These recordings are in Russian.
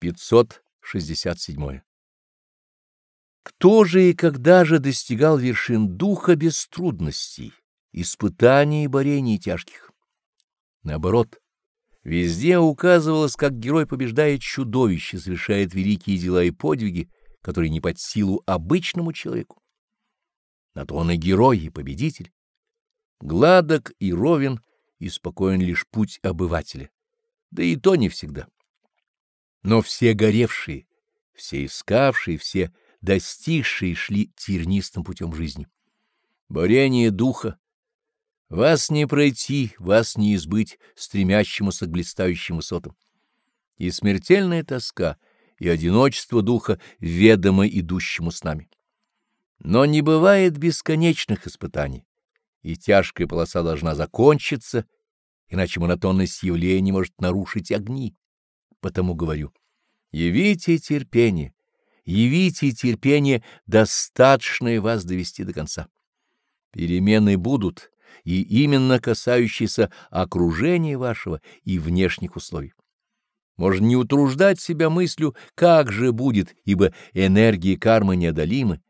567. Кто же и когда же достигал вершин духа без трудностей, испытаний и борений тяжких? Наоборот, везде указывалось, как герой побеждает чудовище, совершает великие дела и подвиги, которые не под силу обычному человеку. На то он и герой, и победитель. Гладок и ровен, и спокоен лишь путь обывателя, да и то не всегда. Но все горевшие, все искавшие, все достигшие шли тернистым путем жизни. Борение духа. Вас не пройти, вас не избыть стремящемуся к блистающим высотам. И смертельная тоска, и одиночество духа ведомо идущему с нами. Но не бывает бесконечных испытаний, и тяжкая полоса должна закончиться, иначе монотонность явления может нарушить огни. Потому говорю, явите терпение, явите терпение, достаточное вас довести до конца. Перемены будут, и именно касающиеся окружения вашего и внешних условий. Можно не утруждать себя мыслью, как же будет, ибо энергии кармы неодолимы,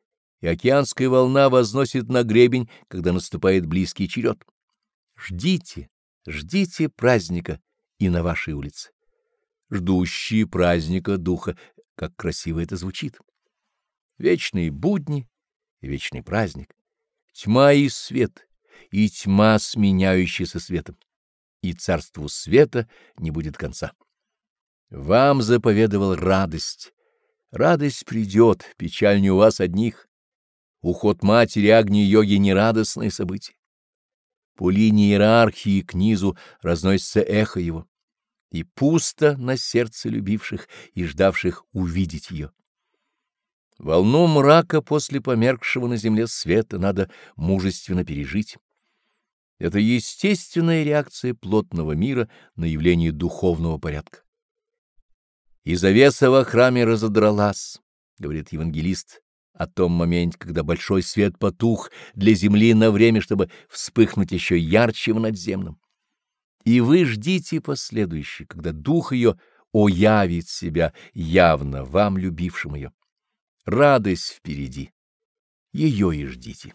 и океанская волна возносит на гребень, когда наступает близкий черед. Ждите, ждите праздника и на вашей улице. Ждущие праздника духа, как красиво это звучит. Вечные будни и вечный праздник. Тьма и свет, и тьма, сменяющаяся светом. И царству света не будет конца. Вам заповедовал радость. Радость придет, печаль не у вас одних. Уход матери Агни-йоги — нерадостное событие. По линии иерархии к низу разносится эхо его, и пусто на сердце любивших и ждавших увидеть ее. Волну мрака после померкшего на земле света надо мужественно пережить. Это естественная реакция плотного мира на явление духовного порядка. «И завеса во храме разодралась», — говорит евангелист, о том моменте, когда большой свет потух для земли на время, чтобы вспыхнуть еще ярче в надземном. И вы ждите последующий, когда дух ее оявит себя явно вам, любившим ее. Радость впереди, ее и ждите.